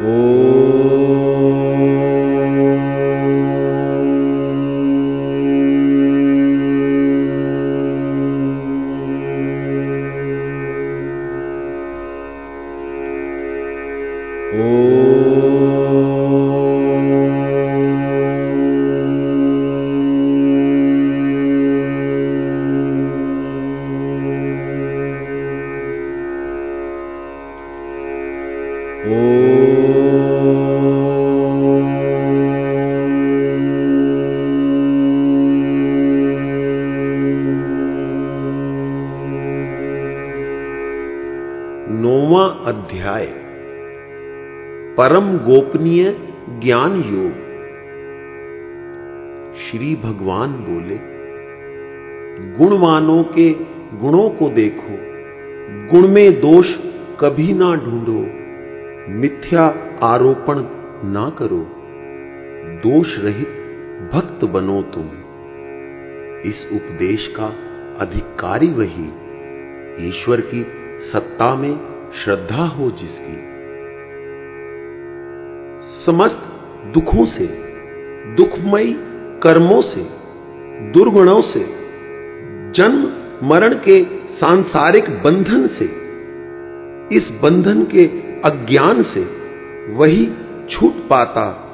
ॐ नौवा अध्याय। परम गोपनीय ज्ञान योग। श्री भगवान बोले, गुणवानों के गुणों को देखो, गुण में दोष कभी ना ढूंढो, मिथ्या आरोपण ना करो, दोष रहित भक्त बनो तुम। इस उपदेश का अधिकारी वही, ईश्वर की सत्ता में श्रद्धा हो जिसकी। समस्त दुखों से, दुखमयी कर्मों से, दुर्गुणों से, जन्म, मरण के सांसारिक बंधन से, इस बंधन के अज्ञान से, वही छूट पाता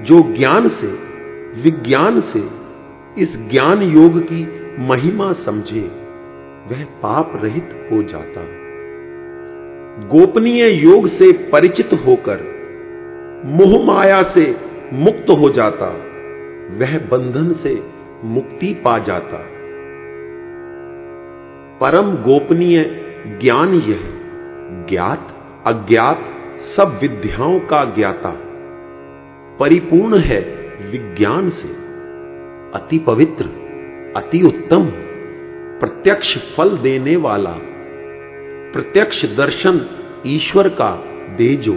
जो ज्ञान से, विज्ञान से, इस ज्ञान योग की महिमा समझे, वह पाप रहित हो जाता। गोपनीय योग से परिचित होकर मोह माया से मुक्त हो जाता, वह बंधन से मुक्ति पा जाता। परम गोपनीय ज्ञान यह, ज्ञात, अज्ञात, सब विद्याओं का ज्ञाता। परिपूर्ण है विज्ञान से, अति पवित्र, अति उत्तम, प्रत्यक्ष फल देने वाला। प्रत्यक्ष दर्शन ईश्वर का दे जो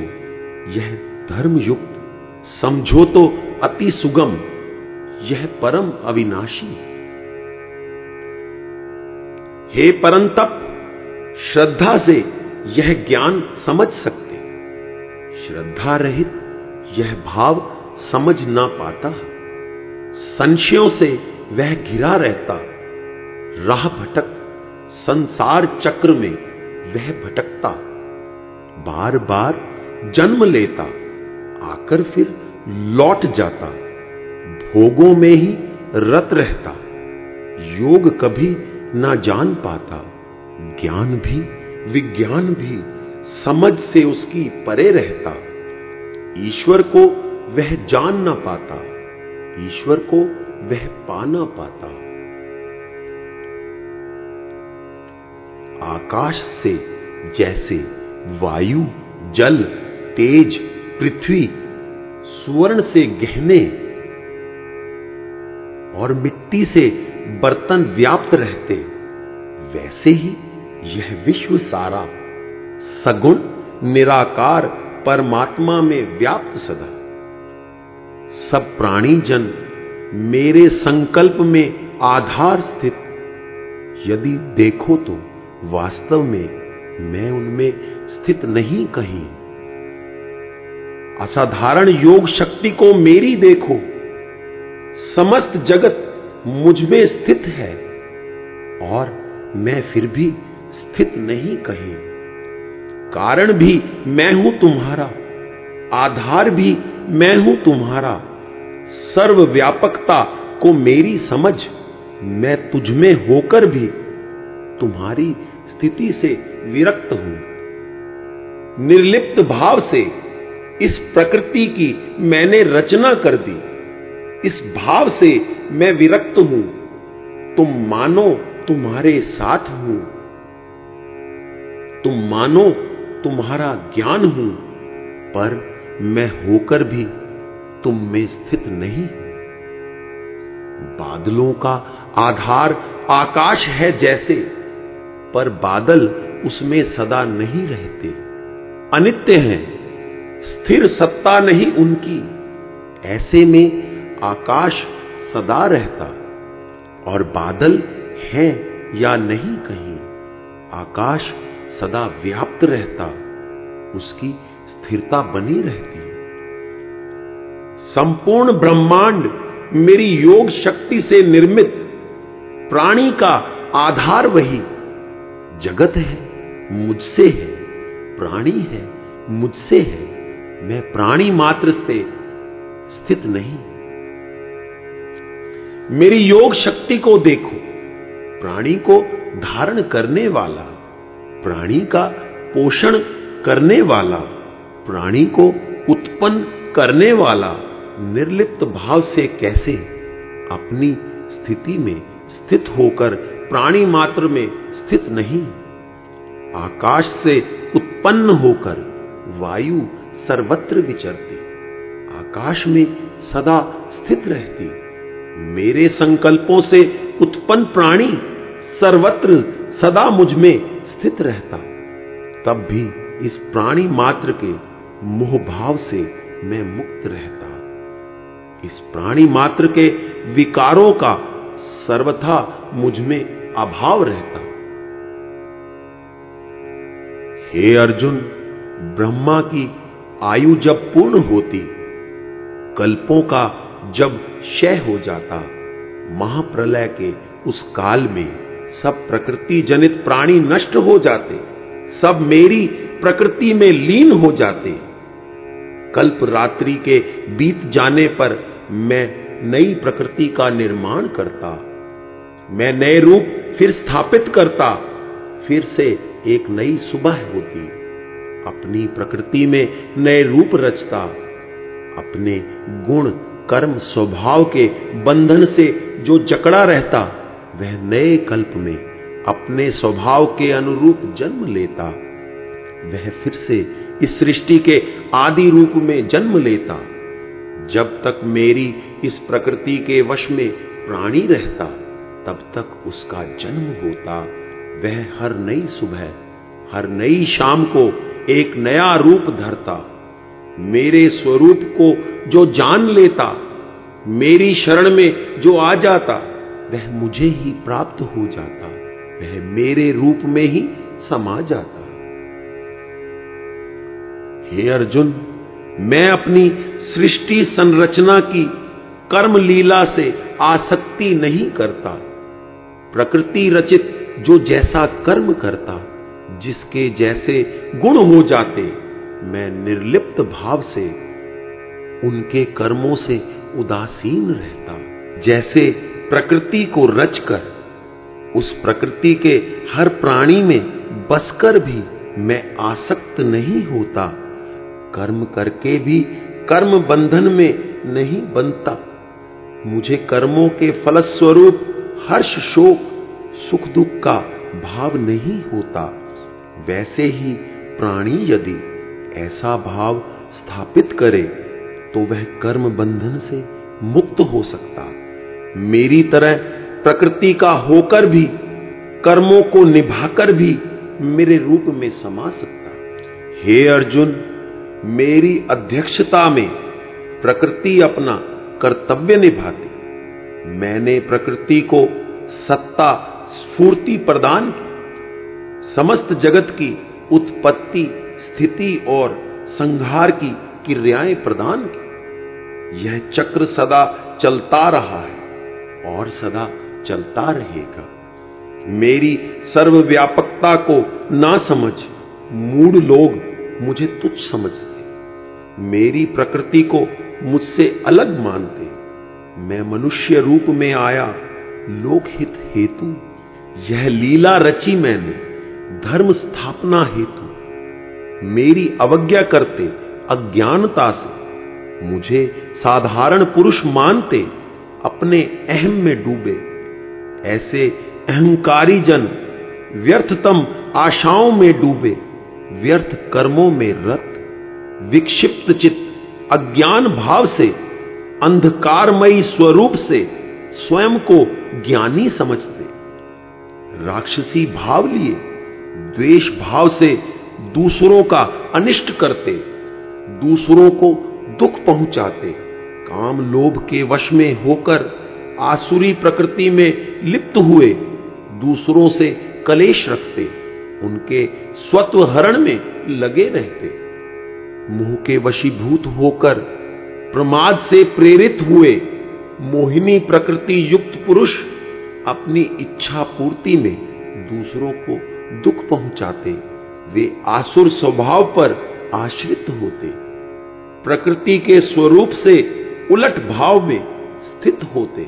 यह धर्मयुक्त, समझो तो अति सुगम, यह परम अविनाशी। हे परंतप, श्रद्धा से यह ज्ञान समझ सकते। श्रद्धा रहित यह भाव समझ ना पाता। संशयों से वह घिरा रहता। राह भटक संसार चक्र में वह भटकता बार बार जन्म लेता, आकर फिर लौट जाता, भोगों में ही रत रहता, योग कभी ना जान पाता, ज्ञान भी, विज्ञान भी समझ से उसकी परे रहता। ईश्वर को वह जान ना पाता, ईश्वर को वह पा ना पाता। आकाश से जैसे वायु, जल, तेज, पृथ्वी, सुवर्ण से गहने और मिट्टी से बर्तन व्याप्त रहते, वैसे ही यह विश्व सारा सगुण, निराकार, परमात्मा में व्याप्त सदा। सब प्राणी जन मेरे संकल्प में आधार स्थित। यदि देखो तो वास्तव में मैं उनमें स्थित नहीं कहीं। असाधारण योग शक्ति को मेरी देखो। समस्त जगत मुझमें स्थित है और मैं फिर भी स्थित नहीं कहीं। कारण भी मैं हूँ तुम्हारा, आधार भी मैं हूँ तुम्हारा। सर्वव्यापकता को मेरी समझ मैं तुझ में होकर भी तुम्हारी स्थिति से विरक्त हूँ। निर्लिप्त भाव से इस प्रकृति की मैंने रचना कर दी। इस भाव से मैं विरक्त हूँ। तुम मानो तुम्हारे साथ हूँ। तुम मानो तुम्हारा ज्ञान हूँ, पर मैं होकर भी तुम में स्थित नहीं बादलों का आधार आकाश है जैसे। पर बादल उसमें सदा नहीं रहते। अनित्य हैं, स्थिर सत्ता नहीं उनकी। ऐसे में आकाश सदा रहता और बादल है या नहीं कहीं, आकाश सदा व्याप्त रहता, उसकी स्थिरता बनी रहती। संपूर्ण ब्रह्मांड मेरी योग शक्ति से निर्मित, प्राणी का आधार वही। जगत है, मुझसे है, प्राणी है, मुझसे है, मैं प्राणी मात्र से स्थित नहीं। मेरी योग शक्ति को देखो, प्राणी को धारण करने वाला, प्राणी का पोषण करने वाला, प्राणी को उत्पन्न करने वाला निर्लिप्त भाव से कैसे अपनी स्थिति में स्थित होकर प्राणी मात्र में स्थित नहीं। आकाश से उत्पन्न होकर वायु सर्वत्र विचरती। आकाश में सदा स्थित रहती। मेरे संकल्पों से उत्पन्न प्राणी सर्वत्र सदा मुझमें स्थित रहता। तब भी इस प्राणी मात्र के मोह भाव से मैं मुक्त रहता। इस प्राणी मात्र के विकारों का सर्वथा मुझमें अभाव रहता। हे अर्जुन, ब्रह्मा की आयु जब पूर्ण होती, कल्पों का जब क्षय हो जाता, महाप्रलय के उस काल में सब प्रकृति जनित प्राणी नष्ट हो जाते, सब मेरी प्रकृति में लीन हो जाते। कल्प रात्रि के बीत जाने पर मैं नई प्रकृति का निर्माण करता, मैं नए रूप फिर स्थापित करता, फिर से एक नई सुबह होती। अपनी प्रकृति में नए रूप रचता। अपने गुण, कर्म, स्वभाव के बंधन से जो जकड़ा रहता, वह नए कल्प में अपने स्वभाव के अनुरूप जन्म लेता। वह फिर से इस सृष्टि के आदि रूप में जन्म लेता। जब तक मेरी इस प्रकृति के वश में प्राणी रहता, तब तक उसका जन्म होता। वह हर नई सुबह, हर नई शाम को एक नया रूप धरता। मेरे स्वरूप को जो जान लेता, मेरी शरण में जो आ जाता, वह मुझे ही प्राप्त हो जाता, वह मेरे रूप में ही समा जाता। हे अर्जुन, मैं अपनी सृष्टि संरचना की कर्म लीला से आसक्ति नहीं करता। प्रकृति रचित जो जैसा कर्म करता, जिसके जैसे गुण हो जाते, मैं निर्लिप्त भाव से उनके कर्मों से उदासीन रहता। जैसे प्रकृति को रचकर, उस प्रकृति के हर प्राणी में बसकर भी मैं आसक्त नहीं होता। कर्म करके भी कर्म बंधन में नहीं बनता। मुझे कर्मों के फलस्वरूप हर्ष शोक सुख दुख का भाव नहीं होता। वैसे ही प्राणी यदि ऐसा भाव स्थापित करे तो वह कर्म बंधन से मुक्त हो सकता। मेरी तरह प्रकृति का होकर भी, कर्मों को निभाकर भी मेरे रूप में समा सकता। हे अर्जुन, मेरी अध्यक्षता में प्रकृति अपना कर्तव्य निभाती। मैंने प्रकृति को सत्ता स्फूर्ति प्रदान की, समस्त जगत की उत्पत्ति, स्थिति और संहार की क्रियाएँ प्रदान की। यह चक्र सदा चलता रहा है और सदा चलता रहेगा। मेरी सर्वव्यापकता को ना समझ मूड लोग मुझे तुच्छ समझते मेरी प्रकृति को मुझसे अलग मानते मैं मनुष्य रूप में आया, लोकहित हेतु। यह लीला रची मैंने, धर्म स्थापना हेतु। मेरी अवज्ञा करते अज्ञानता से, मुझे साधारण पुरुष मानते अपने अहम में डूबे। ऐसे अहंकारी जन व्यर्थतम आशाओं में डूबे, व्यर्थ कर्मों में रत। विक्षिप्त चित्त अज्ञान भाव से, अंधकारमयी स्वरूप से, स्वयं को ज्ञानी समझते। राक्षसी भाव लिए, द्वेष भाव से दूसरों का अनिष्ट करते, दूसरों को दुख पहुंचाते, काम लोभ के वश में होकर आसुरी प्रकृति में लिप्त हुए, दूसरों से कलेश रखते, उनके स्वत्व हरण में लगे रहते। मुँह के वशीभूत होकर प्रमाद से प्रेरित हुए, मोहिनी प्रकृति युक्त पुरुष अपनी इच्छा पूर्ति में दूसरों को दुख पहुंचाते, वे आसुर स्वभाव पर आश्रित होते, प्रकृति के स्वरूप से उलट भाव में स्थित होते।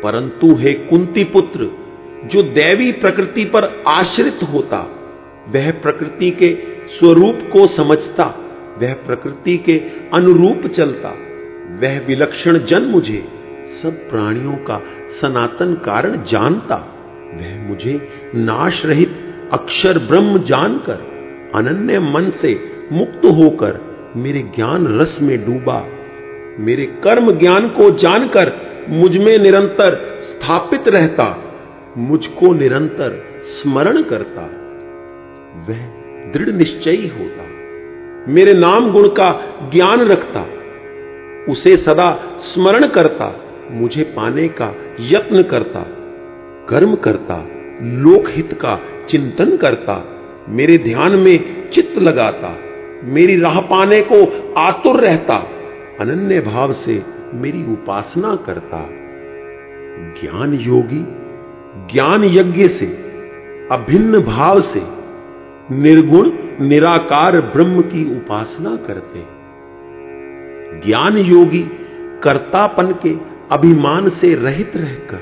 परंतु हे कुंती पुत्र, जो दैवी प्रकृति पर आश्रित होता, वह प्रकृति के स्वरूप को समझता, वह प्रकृति के अनुरूप चलता, वह विलक्षण जन मुझे। सब प्राणियों का सनातन कारण जानता। वह मुझे नाश रहित अक्षर ब्रह्म जानकर, अनन्य मन से मुक्त होकर मेरे ज्ञान रस में डूबा। मेरे कर्म ज्ञान को जानकर मुझमें निरंतर स्थापित रहता, मुझको निरंतर स्मरण करता। वह दृढ़ निश्चयी होता, मेरे नाम गुण का ज्ञान रखता, उसे सदा स्मरण करता। मुझे पाने का यत्न करता, कर्म करता, लोकहित का चिंतन करता, मेरे ध्यान में चित्त लगाता, मेरी राह पाने को आतुर रहता, अनन्य भाव से मेरी उपासना करता। ज्ञान योगी, ज्ञान यज्ञ से, अभिन्न भाव से, निर्गुण, निराकार ब्रह्म की उपासना करते। ज्ञान योगी, कर्तापन के अभिमान से रहित रहकर,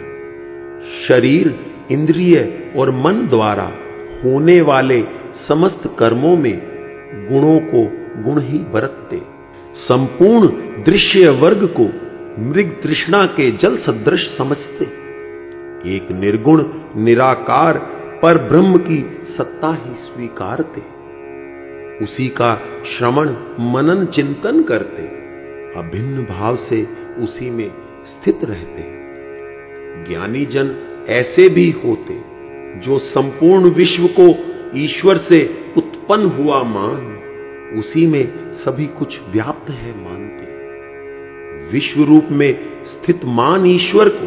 शरीर, इंद्रिय और मन द्वारा होने वाले समस्त कर्मों में गुणों को गुण ही बरतते। संपूर्ण दृश्य वर्ग को मृग तृष्णा के जल सदृश समझते। एक निर्गुण, निराकार, पर ब्रह्म की सत्ता ही स्वीकारते। उसी का श्रवण, मनन, चिंतन करते। अभिन्न भाव से उसी में स्थित रहते ज्ञानी जन ऐसे भी होते जो संपूर्ण विश्व को ईश्वर से उत्पन्न हुआ मान उसी में सभी कुछ व्याप्त है मानते विश्व रूप में स्थित मान ईश्वर को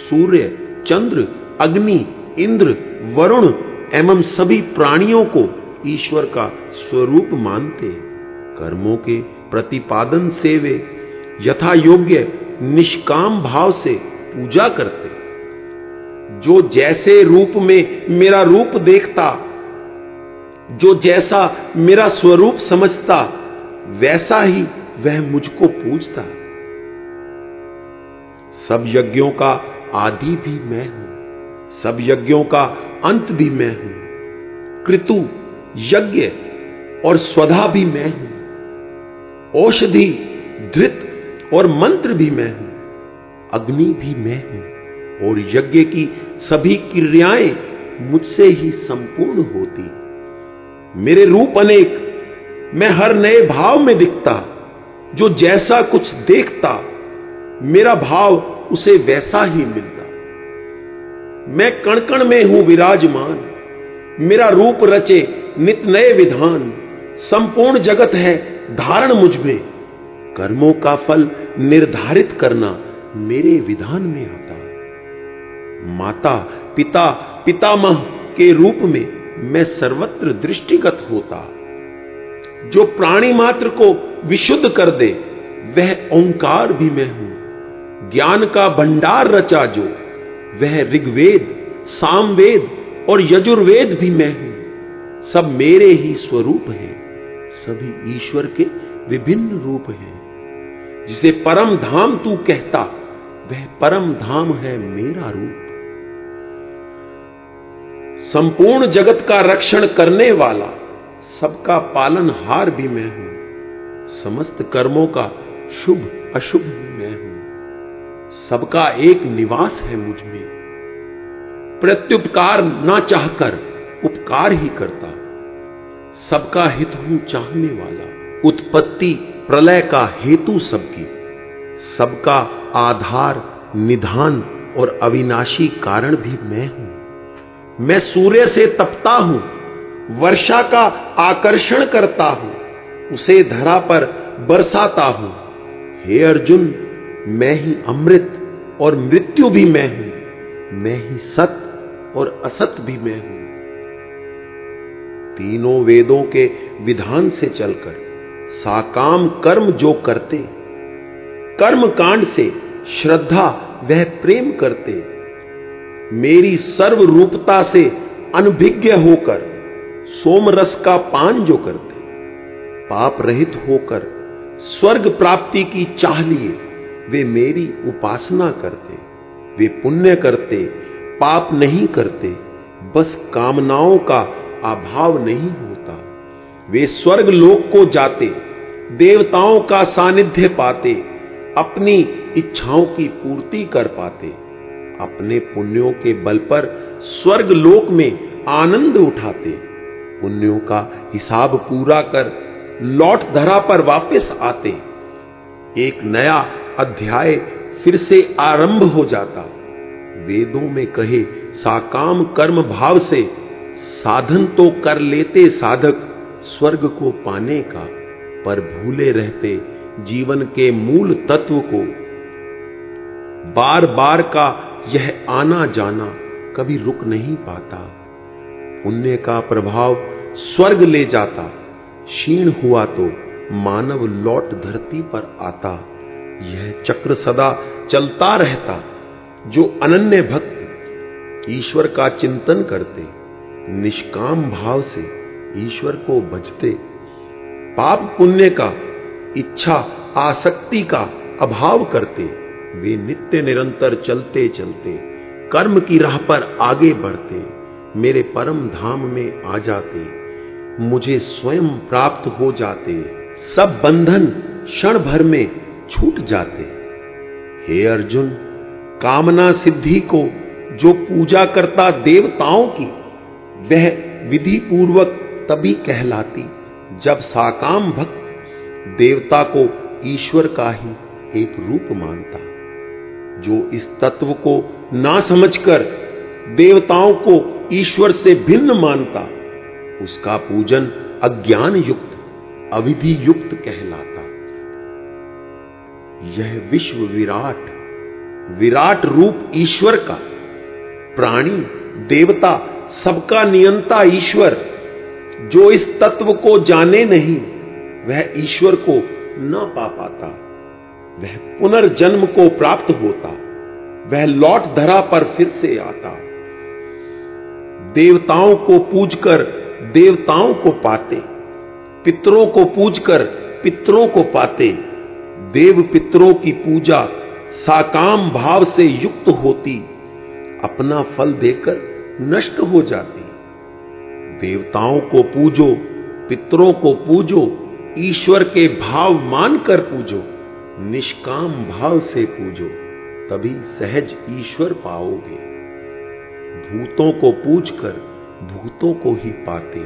सूर्य, चंद्र, अग्नि, इंद्र, वरुण एवं सभी प्राणियों को ईश्वर का स्वरूप मानते कर्मों के प्रतिपादन से वे यथा योग्य निष्काम भाव से पूजा करते। जो जैसे रूप में मेरा रूप देखता, जो जैसा मेरा स्वरूप समझता, वैसा ही वह मुझको पूजता। सब यज्ञों का आदि भी मैं हूँ, सब यज्ञों का अंत भी मैं हूँ। कृतु, यज्ञ और स्वधा भी मैं हूँ। औषधि, धृत और मंत्र भी मैं हूँ, अग्नि भी मैं हूँ, और यज्ञ की सभी क्रियाएँ मुझसे ही संपूर्ण होती मेरे रूप अनेक, मैं हर नए भाव में दिखता, जो जैसा कुछ देखता, मेरा भाव उसे वैसा ही मिलता। मैं कणकण में हूँ विराजमान, मेरा रूप रचे नित नए विधान, संपूर्ण जगत है धारण मुझमें। कर्मों का फल निर्धारित करना मेरे विधान में आता। है माता, पिता, पितामह के रूप में मैं सर्वत्र दृष्टिगत होता। जो प्राणी मात्र को विशुद्ध कर दे, वह ओंकार भी मैं हूँ। ज्ञान का भंडार रचा जो, वह ऋग्वेद, सामवेद और यजुर्वेद भी मैं हूँ। सब मेरे ही स्वरूप हैं। सभी ईश्वर के विभिन्न रूप हैं। जिसे परम धाम तू कहता, वह परम धाम है मेरा रूप। संपूर्ण जगत का रक्षण करने वाला, सबका पालनहार भी मैं हूँ। समस्त कर्मों का शुभ, अशुभ भी मैं हूँ। सबका एक निवास है मुझमें। प्रत्युपकार ना चाहकर उपकार ही करता। सबका हित हूँ चाहने वाला। उत्पत्ति प्रलय का हेतु सबकी। सबका आधार, निधान और अविनाशी कारण भी मैं हूँ। मैं सूर्य से तपता हूँ, वर्षा का आकर्षण करता हूँ, उसे धरा पर बरसाता हूँ। हे अर्जुन, मैं ही अमृत और मृत्यु भी मैं हूँ, मैं ही सत और असत भी मैं हूँ। तीनों वेदों के विधान से चलकर साकाम कर्म जो करते कर्म कांड से श्रद्धा वह प्रेम करते। मेरी सर्व रूपता से अनभिज्ञ होकर सोमरस का पान जो करते, पाप रहित होकर स्वर्ग प्राप्ति की चाह लिए, वे मेरी उपासना करते, वे पुण्य करते, पाप नहीं करते, बस कामनाओं का अभाव नहीं होता वे स्वर्ग लोक को जाते, देवताओं का सानिध्य पाते, अपनी इच्छाओं की पूर्ति कर पाते। अपने पुण्यों के बल पर स्वर्ग लोक में आनंद उठाते। पुण्यों का हिसाब पूरा कर लौट धरा पर वापस आते। एक नया अध्याय फिर से आरंभ हो जाता। वेदों में कहे, साकाम कर्म भाव से साधन तो कर लेते साधक। स्वर्ग को पाने का, पर भूले रहते जीवन के मूल तत्व को। बार बार का यह आना जाना कभी रुक नहीं पाता। पुण्य का प्रभाव स्वर्ग ले जाता। क्षीण हुआ तो मानव लौट धरती पर आता। यह चक्र सदा चलता रहता, जो अनन्य भक्त ईश्वर का चिंतन करते, निष्काम भाव से। ईश्वर को भजते पाप पुण्य का, इच्छा, आसक्ति का अभाव करते, वे नित्य निरंतर चलते चलते, कर्म की राह पर आगे बढ़ते, मेरे परम धाम में आ जाते, मुझे स्वयं प्राप्त हो जाते, सब बंधन क्षण भर में छूट जाते। हे अर्जुन, कामना सिद्धि को जो पूजा करता देवताओं की, वह विधि पूर्वक तभी कहलाती, जब साकाम भक्त देवता को ईश्वर का ही एक रूप मानता। जो इस तत्व को ना समझकर देवताओं को ईश्वर से भिन्न मानता, उसका पूजन अज्ञान युक्त अविधि युक्त कहलाता। यह विश्व विराट विराट रूप ईश्वर का, प्राणी, देवता सबका नियंता ईश्वर जो इस तत्व को जाने नहीं, वह ईश्वर को न पा पाता। वह पुनर्जन्म को प्राप्त होता। वह लौट धरा पर फिर से आता। देवताओं को पूजकर देवताओं को पाते। पितरों को पूजकर पितरों को पाते। देव पितरों की पूजा साकाम भाव से युक्त होती। अपना फल देकर नष्ट हो जाती। देवताओं को पूजो, पितरों को पूजो, ईश्वर के भाव मानकर पूजो, निष्काम भाव से पूजो, तभी सहज ईश्वर पाओगे। भूतों को पूजकर भूतों को ही पाते,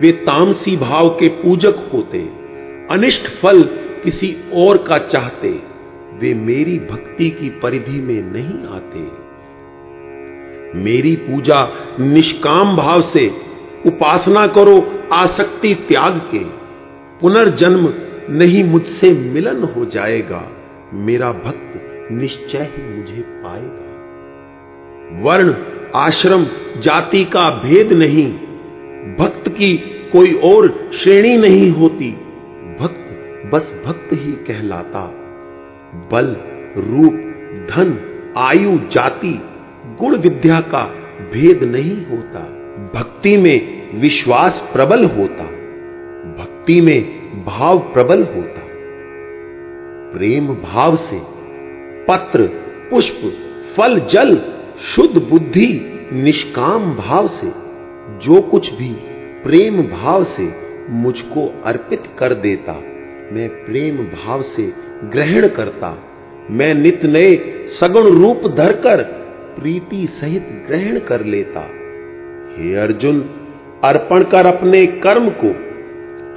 वे तामसी भाव के पूजक होते, अनिष्ट फल किसी और का चाहते, वे मेरी भक्ति की परिधि में नहीं आते। मेरी पूजा निष्काम भाव से उपासना करो, आसक्ति त्याग के। पुनर्जन्म नहीं मुझसे मिलन हो जाएगा, मेरा भक्त निश्चय ही मुझे पाएगा। वर्ण, आश्रम, जाति का भेद नहीं, भक्त की कोई और श्रेणी नहीं होती, भक्त बस भक्त ही कहलाता। बल, रूप, धन, आयु, जाति, गुण विद्या का भेद नहीं होता। भक्ति में विश्वास प्रबल होता, भक्ति में भाव प्रबल होता। प्रेम भाव से पत्र, पुष्प, फल, जल, शुद्ध बुद्धि, निष्काम भाव से, जो कुछ भी प्रेम भाव से मुझको अर्पित कर देता, मैं प्रेम भाव से ग्रहण करता। मैं नित नए सगुण रूप धरकर प्रीति सहित ग्रहण कर लेता। हे अर्जुन अर्पण कर अपने कर्म को,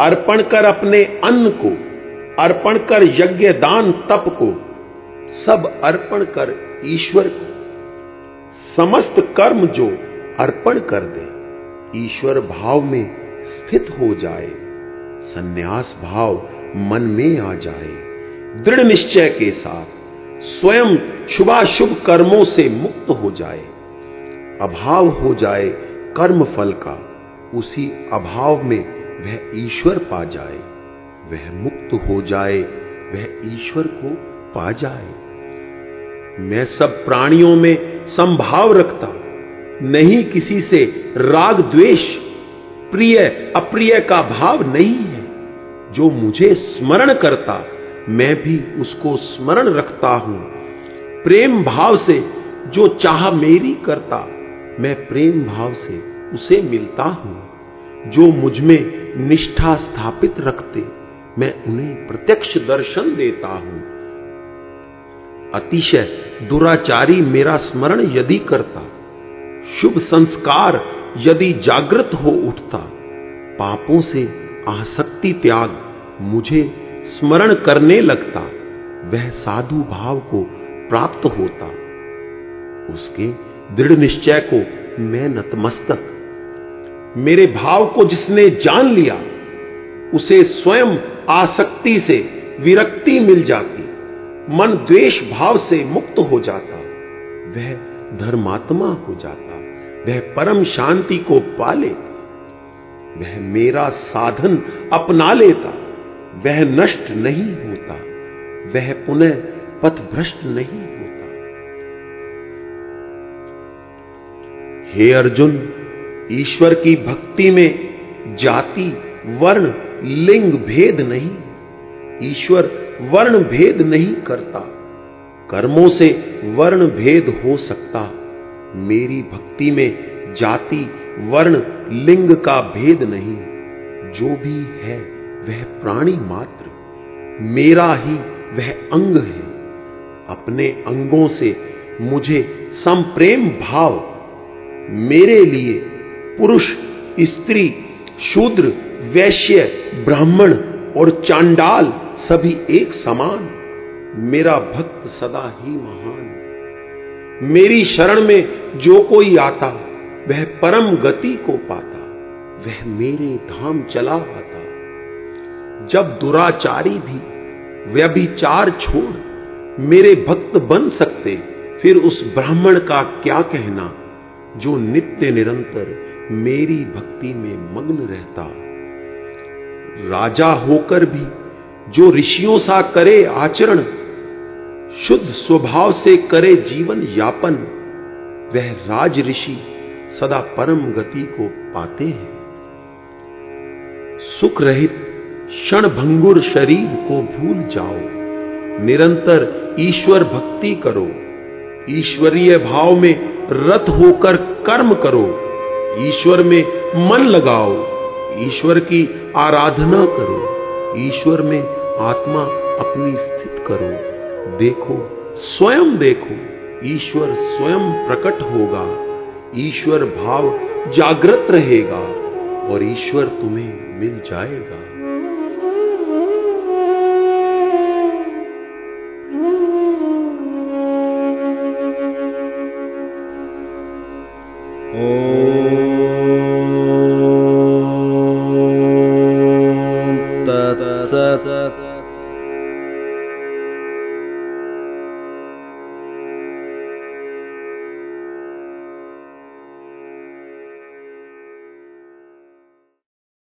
अर्पण कर अपने अन्न को, अर्पण कर यज्ञ दान तप को, सब अर्पण कर ईश्वर को। समस्त कर्म जो अर्पण कर दे, ईश्वर भाव में स्थित हो जाए, सन्यास भाव मन में आ जाए, दृढ़ निश्चय के साथ स्वयं शुभाशुभ कर्मों से मुक्त हो जाए, अभाव हो जाए कर्म फल का। उसी अभाव में वह ईश्वर पा जाए। वह मुक्त हो जाए, वह ईश्वर को पा जाए। मैं सब प्राणियों में संभाव रखता नहीं किसी से राग द्वेष, प्रिय, अप्रिय का भाव नहीं है। जो मुझे स्मरण करता, मैं भी उसको स्मरण रखता हूँ। प्रेम भाव से जो चाह मेरी करता, मैं प्रेम भाव से उसे मिलता हूँ, जो मुझमें निष्ठा स्थापित रखते, मैं उन्हें प्रत्यक्ष दर्शन देता हूँ। अतिशय दुराचारी मेरा स्मरण यदि करता, शुभ संस्कार यदि जागृत हो उठता, पापों से आसक्ति त्याग मुझे स्मरण करने लगता, वह साधु भाव को प्राप्त होता। उसके दृढ़ निश्चय को मैं नतमस्तक मेरे भाव को जिसने जान लिया, उसे स्वयं आसक्ति से विरक्ति मिल जाती, मन द्वेष भाव से मुक्त हो जाता, वह धर्मात्मा हो जाता, वह परम शांति को पा लेता, वह मेरा साधन अपना लेता, वह नष्ट नहीं होता, वह पुनः पथ भ्रष्ट नहीं होता। हे अर्जुन ईश्वर की भक्ति में जाति, वर्ण, लिंग भेद नहीं। ईश्वर वर्ण भेद नहीं करता। कर्मों से वर्ण भेद हो सकता। मेरी भक्ति में जाति, वर्ण, लिंग का भेद नहीं। जो भी है, वह प्राणी मात्र। मेरा ही वह अंग है। अपने अंगों से मुझे संप्रेम भाव। मेरे लिए पुरुष, स्त्री, शूद्र, वैश्य, ब्राह्मण और चांडाल सभी एक समान। मेरा भक्त सदा ही महान। मेरी शरण में जो कोई आता, वह परम गति को पाता, वह मेरे धाम चला आता। जब दुराचारी भी, व्यभिचार छोड़, मेरे भक्त बन सकते, फिर उस ब्राह्मण का क्या कहना, जो नित्य निरंतर मेरी भक्ति में मग्न रहता। राजा होकर भी जो ऋषियों सा करे आचरण, शुद्ध स्वभाव से करे जीवन यापन, वह राज ऋषि सदा परम गति को पाते हैं। सुख रहित क्षण भंगुर शरीर को भूल जाओ। निरंतर ईश्वर भक्ति करो। ईश्वरीय भाव में रत होकर कर्म करो। ईश्वर में मन लगाओ, ईश्वर की आराधना करो, ईश्वर में आत्मा अपनी स्थित करो। देखो, स्वयं देखो, ईश्वर स्वयं प्रकट होगा, ईश्वर भाव जागृत रहेगा और ईश्वर तुम्हें मिल जाएगा।